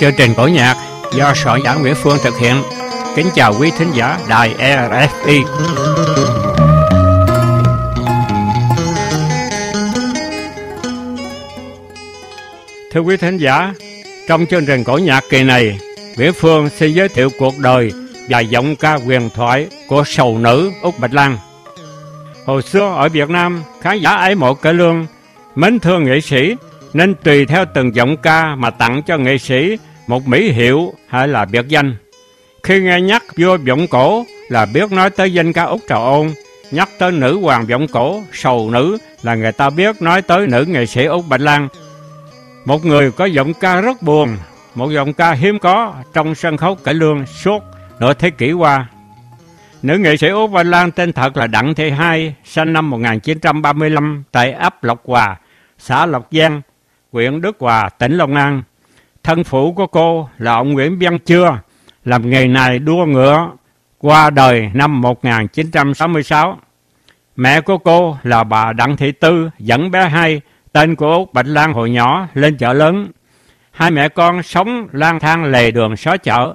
Chương trình cổ nhạc do soạn giả Nguyễn Phương thực hiện. Kính chào quý thính giả đài RFI. Thưa quý thính giả, trong chương trình cổ nhạc kỳ này, Nguyễn Phương xin giới thiệu cuộc đời và giọng ca huyền thoại của sầu nữ Úc Bạch Lan. Hồi xưa ở Việt Nam, khán giả ấy mộ cải lương, mến thương nghệ sĩ, nên tùy theo từng giọng ca mà tặng cho nghệ sĩ một mỹ hiệu hay là biệt danh. Khi nghe nhắc vua giọng cổ là biết nói tới danh ca Úc Trào Ôn, nhắc tới nữ hoàng giọng cổ, sầu nữ là người ta biết nói tới nữ nghệ sĩ Úc Bạch Lan. Một người có giọng ca rất buồn, một giọng ca hiếm có trong sân khấu cải lương suốt nửa thế kỷ qua. Nữ nghệ sĩ Úc Bạch Lan tên thật là Đặng Thị Hai, sinh năm 1935 tại ấp Lộc Hòa, xã Lộc Giang, huyện Đức Hòa, tỉnh Long An. Thân phụ của cô là ông Nguyễn Văn Chưa, làm nghề này đua ngựa, qua đời năm 1966. Mẹ của cô là bà Đặng Thị Tư dẫn bé hai, tên của Úc Bạch Lan hồi nhỏ, lên chợ lớn. Hai mẹ con sống lang thang lề đường xó chợ.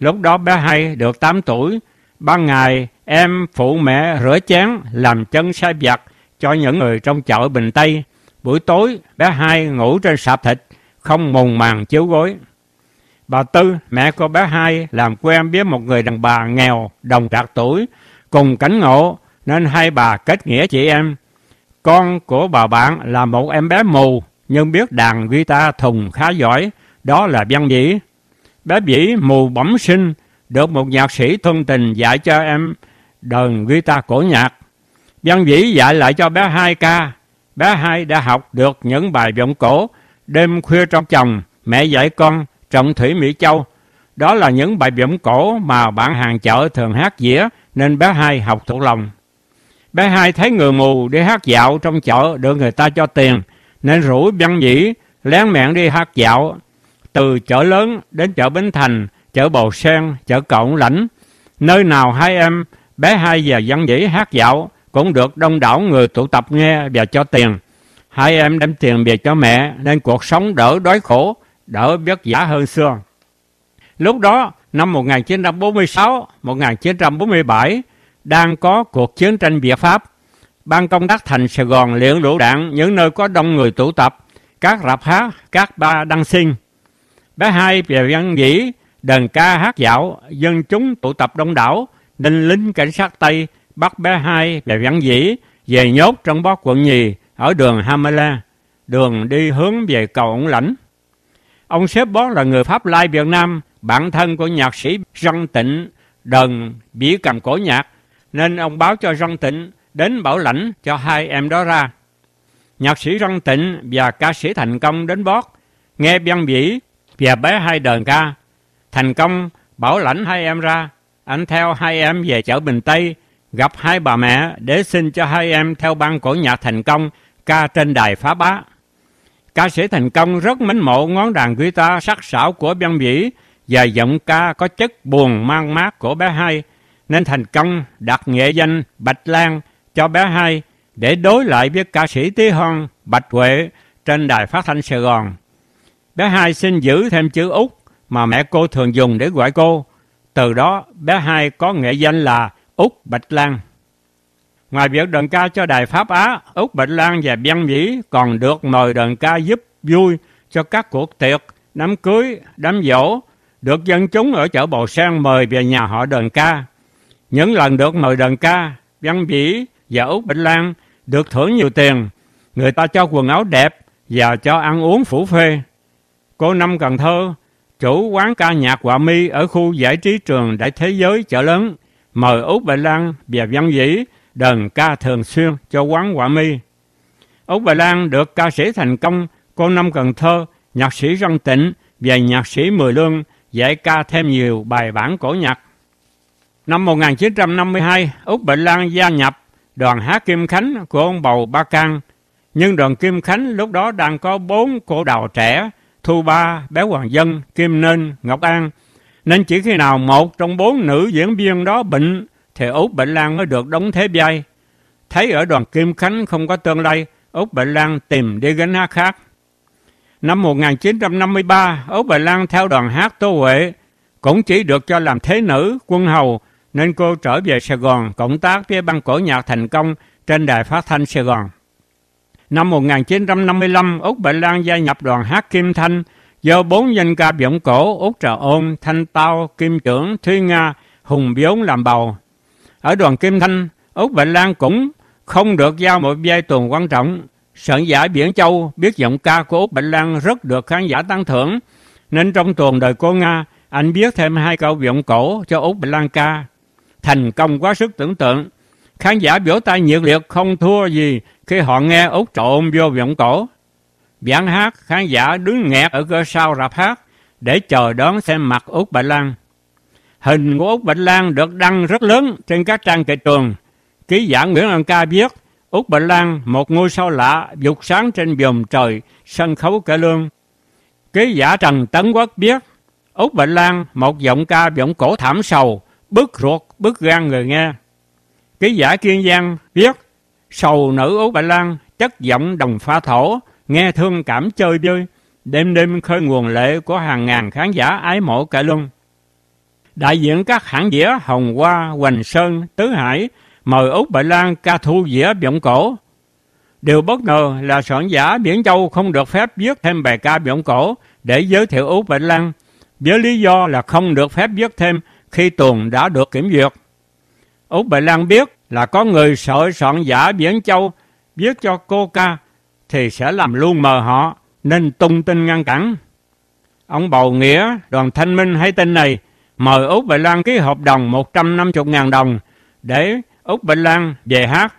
Lúc đó bé hai được 8 tuổi. Ban ngày em phụ mẹ rửa chén, làm chân sai vặt cho những người trong chợ Bình Tây. Buổi tối bé hai ngủ trên sạp thịt, không mùng màng chiếu gối. Bà Tư, mẹ của bé hai, làm quen biết một người đàn bà nghèo, đồng trạc tuổi, cùng cảnh ngộ, nên hai bà kết nghĩa chị em. Con của bà bạn là một em bé mù, nhưng biết đàn guitar thùng khá giỏi, đó là Văn Vĩ. Bé Vĩ mù bẩm sinh, được một nhạc sĩ thân tình dạy cho em đờn guitar cổ nhạc. Văn Vĩ dạy lại cho bé hai ca. Bé hai đã học được những bài vọng cổ, đêm khuya trong chồng, mẹ dạy con, trọng thủy Mỹ Châu. Đó là những bài vọng cổ mà bạn hàng chợ thường hát dĩa, nên bé hai học thuộc lòng. Bé hai thấy người mù đi hát dạo trong chợ được người ta cho tiền, nên rủ Văn Vĩ lén mẹn đi hát dạo. Từ chợ lớn đến chợ Bến Thành, chợ Bầu Sen, chợ Cộng Lãnh, nơi nào hai em, bé hai và Văn dĩ hát dạo cũng được đông đảo người tụ tập nghe và cho tiền. Hai em đem tiền về cho mẹ nên cuộc sống đỡ đói khổ, đỡ vất vả hơn xưa. Lúc đó, năm 1946-1947, đang có cuộc chiến tranh Việt Pháp. Ban công tác thành Sài Gòn luyện lũ đạn những nơi có đông người tụ tập, các rạp hát, các ba đăng sinh. Bé hai về văn dĩ, đờn ca hát dạo, dân chúng tụ tập đông đảo, nên lính cảnh sát Tây bắt bé hai về văn dĩ, về nhốt trong bó quận nhì ở đường Hamela, đường đi hướng về cầu ổng lãnh. Ông xếp Bó là người Pháp Lai Việt Nam, bạn thân của nhạc sĩ Răng Tịnh, đờn bỉ cầm cổ nhạc, nên ông báo cho Răng Tịnh đến bảo lãnh cho hai em đó ra. Nhạc sĩ Răng Tịnh và ca sĩ Thành Công đến bót, nghe văn vĩ và bé hai đờn ca. Thành Công bảo lãnh hai em ra, anh theo hai em về chợ Bình Tây, gặp hai bà mẹ để xin cho hai em theo ban cổ nhạc Thành Công ca trên đài phá bá. Ca sĩ Thành Công rất mến mộ ngón đàn guitar sắc sảo của Văn Vĩ và giọng ca có chất buồn mang mát của bé hai, nên Thành Công đặt nghệ danh Bạch Lan cho bé hai để đối lại với ca sĩ Tí Hon Bạch Huệ trên đài phát thanh Sài Gòn. Bé hai xin giữ thêm chữ Úc mà mẹ cô thường dùng để gọi cô. Từ đó bé hai có nghệ danh là Úc Bạch Lan. Ngoài việc đờn ca cho Đài Pháp Á, Úc Bạch Lan và Văn Vĩ còn được mời đờn ca giúp vui cho các cuộc tiệc, đám cưới, đám dỗ, được dân chúng ở chợ Bầu Sen mời về nhà họ đờn ca. Những lần được mời đờn ca, Văn Vĩ và Úc Bạch Lan được thưởng nhiều tiền, người ta cho quần áo đẹp và cho ăn uống phủ phê. Cô Năm Cần Thơ, chủ quán ca nhạc Hòa Mi ở khu giải trí trường Đại Thế Giới chợ lớn, mời Úc Bạch Lan và Văn dĩ đờn ca thường xuyên cho quán hòa mi. Úc Bà Lan được ca sĩ thành công, cô Năm Cần Thơ, nhạc sĩ Răng Tịnh và nhạc sĩ Mười Lương dạy ca thêm nhiều bài bản cổ nhạc. Năm 1952, Úc Bệnh Lan gia nhập đoàn hát Kim Khánh của ông Bầu Ba Cang. Nhưng đoàn Kim Khánh lúc đó đang có bốn cổ đào trẻ, Thu Ba, Bé Hoàng Dân, Kim Nên, Ngọc An. Nên chỉ khi nào một trong bốn nữ diễn viên đó bệnh thì út Bệnh Lan mới được đóng thế vai. thấy ở đoàn Kim Khánh không có tương lai, Út Bệnh Lan tìm đi gánh hát khác. Năm 1953, Út Bệnh Lan theo đoàn hát Tô Huệ, cũng chỉ được cho làm thế nữ, quân hầu, nên cô trở về Sài Gòn cộng tác với ban cổ nhạc thành công trên đài phát thanh Sài Gòn. Năm 1955, Úc Bạch Lan gia nhập đoàn hát Kim Thanh do bốn danh ca giọng cổ Úc Trà Ôn, Thanh Tao, Kim Trưởng, Thúy Nga, Hùng biếu làm bầu. Ở đoàn Kim Thanh, Úc Bạch Lan cũng không được giao một vai tuần quan trọng. Soạn giả Biển Châu biết giọng ca của Úc Bạch Lan rất được khán giả tăng thưởng, nên trong tuần đời cô Nga, anh viết thêm hai câu giọng cổ cho Úc Bạch Lan ca. Thành công quá sức tưởng tượng. Khán giả biểu tay nhiệt liệt không thua gì khi họ nghe Úc trộn vô giọng cổ. Giảng hát, khán giả đứng nghẹt ở cơ sau rạp hát để chờ đón xem mặt Úc Bạch Lan. Hình của Úc Bạch Lan được đăng rất lớn trên các trang kịch trường. Ký giả Nguyễn An Ca viết Úc Bạch Lan, một ngôi sao lạ, dục sáng trên vùng trời, sân khấu cải lương. Ký giả Trần Tấn Quốc viết Úc Bạch Lan, một giọng ca giọng cổ thảm sầu, bức ruột, bức gan người nghe. Ký giả Kiên Giang viết Sầu nữ Ú Bạch Lan, chất giọng đồng pha thổ, nghe thương cảm chơi vơi, đêm đêm khơi nguồn lệ của hàng ngàn khán giả ái mộ cải luân. Đại diện các hãng dĩa Hồng Hoa, Hoành Sơn, Tứ Hải mời Úc Bạch Lan ca thu dĩa giọng cổ. Điều bất ngờ là soạn giả Biển Châu không được phép viết thêm bài ca giọng cổ để giới thiệu Úc Bạch Lan, với lý do là không được phép viết thêm khi tuần đã được kiểm duyệt. Úc Bạch Lan biết là có người sợ soạn giả Biển Châu viết cho cô ca thì sẽ làm luôn mờ họ, nên tung tin ngăn cản. Ông Bầu Nghĩa, đoàn thanh minh hay tin này, mời Úc Bạch Lan ký hợp đồng 150.000 đồng để Úc Bạch Lan về hát.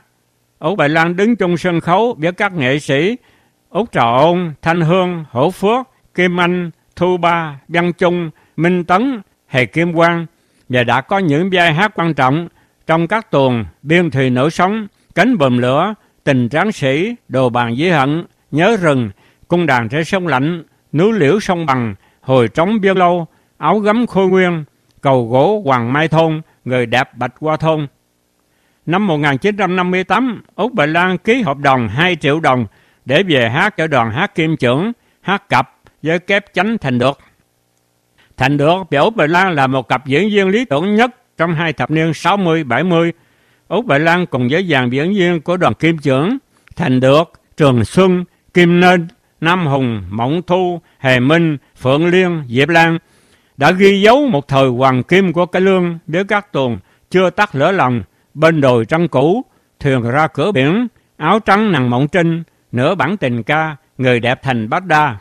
Úc Bạch Lan đứng chung sân khấu với các nghệ sĩ Úc Trà Ôn, Thanh Hương, Hổ Phước, Kim Anh, Thu Ba, Văn Trung, Minh Tấn, Hề Kim Quang và đã có những vai hát quan trọng trong các tuồng Biên Thùy Nữ sóng Cánh Bùm Lửa, Tình Tráng Sĩ, Đồ Bàn Dĩ Hận, Nhớ Rừng, Cung Đàn Trên Sông Lạnh, Núi Liễu Sông Bằng, Hồi Trống Biên Lâu, Áo Gấm Khôi Nguyên, Cầu Gỗ Hoàng Mai Thôn, Người Đẹp Bạch qua Thôn. Năm 1958, Úc Bạch Lan ký hợp đồng 2 triệu đồng để về hát cho đoàn hát Kim Trưởng, hát cặp với kép chánh thành được. Thành được và Úc Bạch Lan là một cặp diễn viên lý tưởng nhất trong hai thập niên 60-70. Úc Bạch Lan cùng với dàn diễn viên của đoàn Kim Trưởng, Thành Được, Trường Xuân, Kim Nên, Nam Hùng, Mộng Thu, Hề Minh, Phượng Liên, Diệp Lan đã ghi dấu một thời hoàng kim của cái lương với các tuồng chưa tắt lửa lòng, bên đồi trăng cũ, thuyền ra cửa biển, áo trắng nặng mộng trinh, nửa bản tình ca, người đẹp thành bát đa.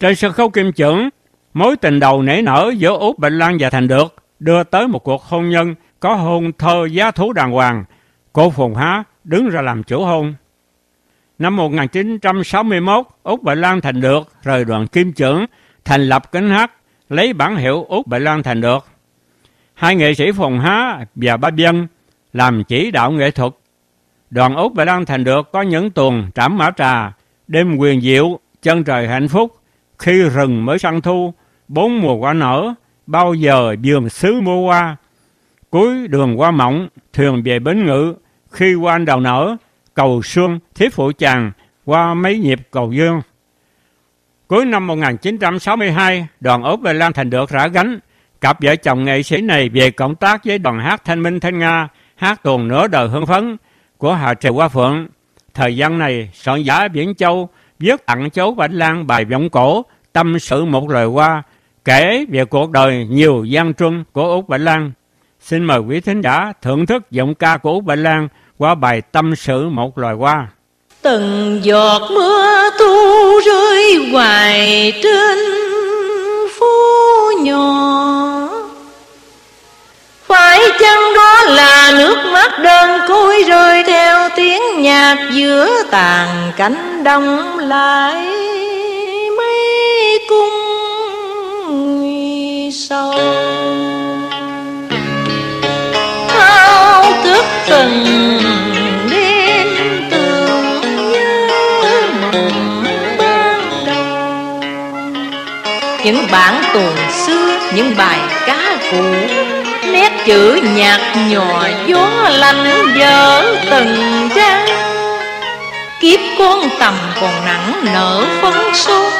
Trên sân khấu kim trưởng, mối tình đầu nảy nở giữa Út Bạch Lan và Thành Được đưa tới một cuộc hôn nhân có hôn thơ giá thú đàng hoàng. Cô Phùng Há đứng ra làm chủ hôn. Năm 1961, Úc Bạch Lan Thành Được rời đoàn Kim Trưởng, thành lập cánh hát, lấy bản hiệu Úc Bạch Lan Thành Được. Hai nghệ sĩ Phùng Há và Ba Biên làm chỉ đạo nghệ thuật. Đoàn Úc Bạch Lan Thành Được có những tuần trảm mã trà, đêm quyền diệu, chân trời hạnh phúc, khi rừng mới săn thu, bốn mùa quả nở, bao giờ dường xứ mua qua Cuối đường qua mỏng thường về bến ngự, khi qua anh đào nở, cầu xuân, thiết phụ chàng, qua mấy nhịp cầu dương. Cuối năm 1962, đoàn ốp về Lan Thành được rã gánh. Cặp vợ chồng nghệ sĩ này về cộng tác với đoàn hát Thanh Minh Thanh Nga, hát tuồng nửa đời hương phấn của Hà Trì Hoa Phượng. Thời gian này, soạn giả Biển Châu viết tặng cháu Bạch Lan bài vọng cổ tâm sự một lời qua, kể về cuộc đời nhiều gian truân của Úc Bạch Lan. Xin mời quý thính giả thưởng thức giọng ca của Úc Bạch Lan qua bài tâm sự một loài hoa. Từng giọt mưa thu rơi hoài trên phố nhỏ Phải chăng đó là nước mắt đơn côi rơi theo tiếng nhạc giữa tàn cánh đông lại mấy cung sâu Thao thức từng đêm tưởng nhớ mộng ban đầu. Những bản tuồng xưa, những bài cá cũ nét chữ nhạt nhòa gió lạnh dở từng trang kiếp con tầm còn nặng nở phấn sốt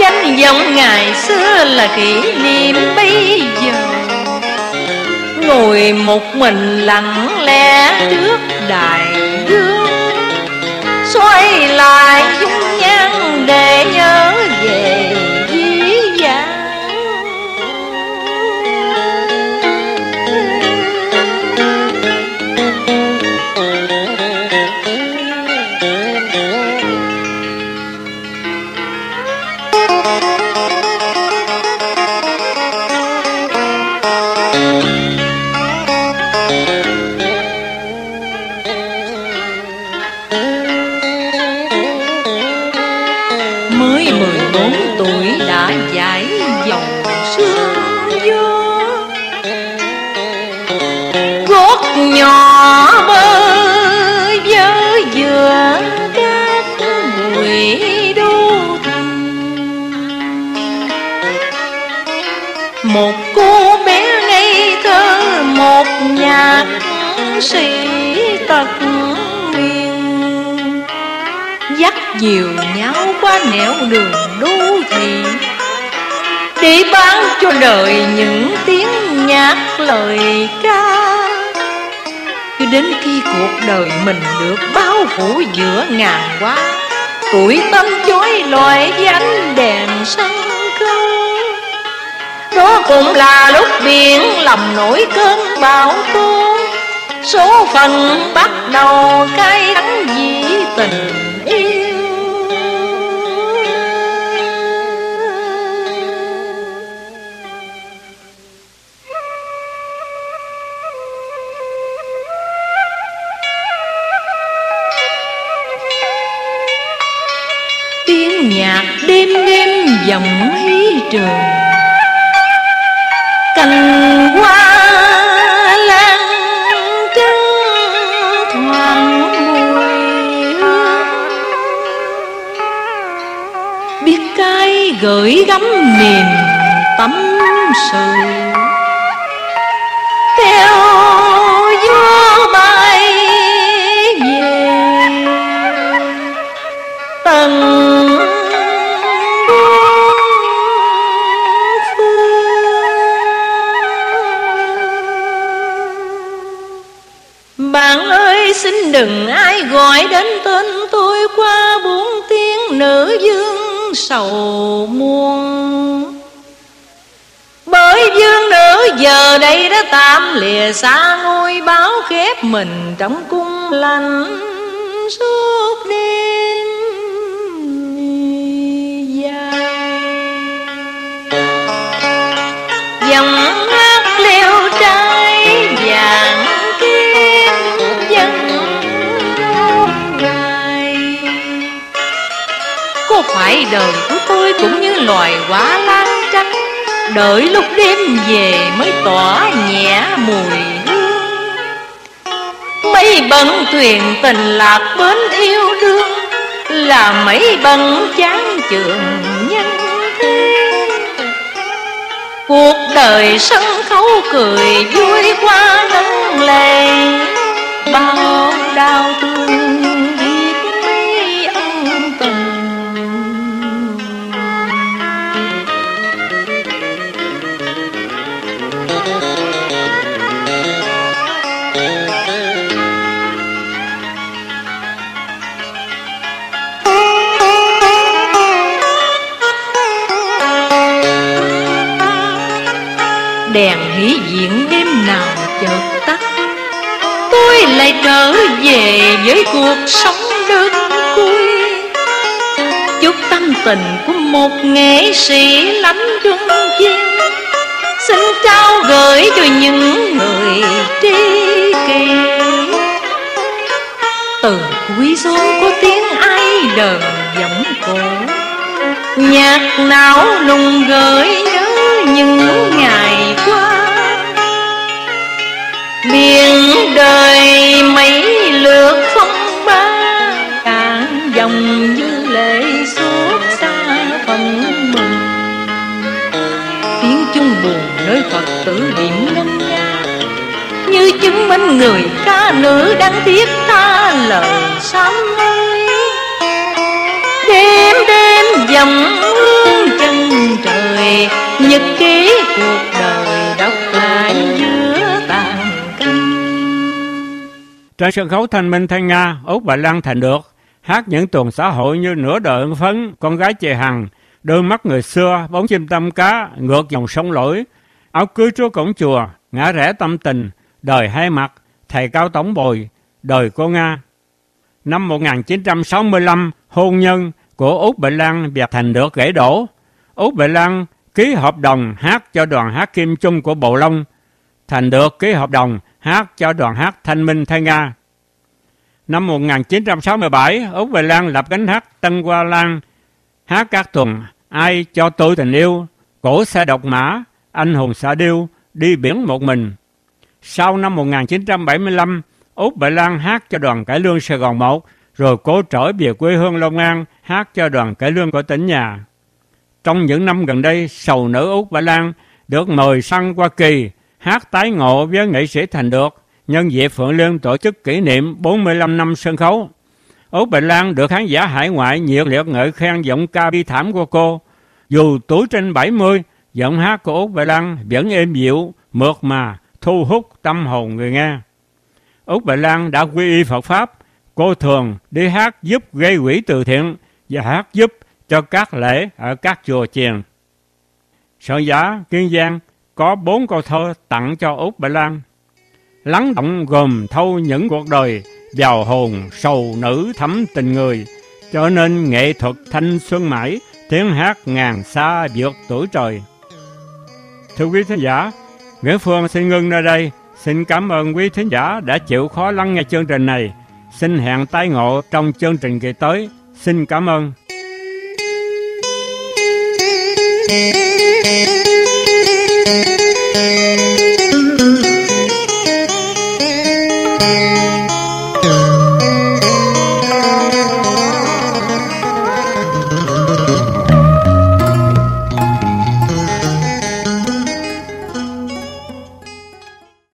danh vọng ngày xưa là kỷ niệm bây giờ. Ngồi một mình lặng lẽ trước đài gương xoay lại dung nhan nhỏ bơi vơ giữa các bụi đô thành một cô bé ngây thơ, một nhạc sĩ tật nguyền dắt diều nhau qua nẻo đường đô thị, để bán cho đời những tiếng nhạc lời ca đến khi cuộc đời mình được bao phủ giữa ngàn hoa, tuổi tâm chói loại với ánh đèn sân khấu. Đó cũng là lúc biển lầm nổi cơn bão tố, số phận bắt đầu cay đắng vì tình. Dòng hí trường cành hoa lan trắng thoảng mùi. Hương biết cay gửi gắm niềm tâm sự. Sầu muôn. Bởi dương nữ giờ đây đã tạm lìa xa ngôi báo khép mình trong cung lạnh xuống phải đời của tôi cũng như loài hoa lan trắng. Đợi lúc đêm về mới tỏa nhẹ mùi hương. Mấy bận thuyền tình lạc bến yêu đương Là mấy bận chán trường nhân thế. Cuộc đời sân khấu cười vui qua nắng lệ, Bao đau thương. Đèn hỷ diện đêm nào chợt tắt. Tôi lại trở về với cuộc sống đơn côi, Chút tâm tình của một nghệ sĩ lắm trung kiên Xin trao gửi cho những người tri kỷ. Từ cuối gió có tiếng ai đờn giọng cổ? Nhạc não lùng gợi những ngày qua. Biển đời mấy lượt phong ba Cạn dòng như lệ suốt xa phần mừng. Tiếng chung buồn nơi Phật tử điểm ngân nga minh người ca nữ đang thiết tha lời sám cuộc đời đọc lại giữa tàn cây trên sân khấu thanh minh thanh nga út và lan thành được. Hát những tuần xã hội như nửa đời ân phấn, con gái chị hằng, đôi mắt người xưa, bóng chim tâm cá, ngược dòng sông lỗi. Áo cưới chúa cổng chùa, ngã rẽ tâm tình, đời hai mặt, thầy cao tổng bồi, đời cô nga. Năm 1965 hôn nhân của út bệ lan và thành được gãy đổ. Út bệ lan ký hợp đồng hát cho đoàn hát kim chung của bộ long thành được ký hợp đồng hát cho đoàn hát thanh minh thanh nga Năm 1967, Úc về Lan lập cánh hát Tân Hoa Lan, hát các tuần Ai cho tôi tình yêu, Cổ xe độc mã, Anh hùng xã điêu, Đi biển một mình. Sau năm 1975, Úc Bệ Lan hát cho đoàn cải lương Sài Gòn 1, rồi cố trở về quê hương Long An hát cho đoàn cải lương của tỉnh nhà. Trong những năm gần đây, sầu nữ Úc bà Lan được mời sang Hoa Kỳ hát tái ngộ với nghệ sĩ Thành Được nhân dịp Phượng liên tổ chức kỷ niệm 45 năm sân khấu. Út Bình Lan được khán giả hải ngoại nhiệt liệt ngợi khen giọng ca bi thảm của cô. Dù tuổi trên 70, giọng hát của Út Bình Lan vẫn êm dịu, mượt mà, thu hút tâm hồn người nghe. Út Bình Lan đã quy y Phật Pháp, cô thường đi hát giúp gây quỹ từ thiện và hát giúp cho các lễ ở các chùa chiền. Sở giả Kiên Giang có bốn câu thơ tặng cho Úc Bạch Lan. Lắng động gồm thâu những cuộc đời, vào hồn sầu nữ thắm tình người. Cho nên nghệ thuật thanh xuân mãi, tiếng hát ngàn xa vượt tuổi trời. Thưa quý thính giả, Nguyễn Phương xin ngưng nơi đây. Xin cảm ơn quý thính giả đã chịu khó lắng nghe chương trình này. Xin hẹn tái ngộ trong chương trình kỳ tới. Xin cảm ơn. Thank you.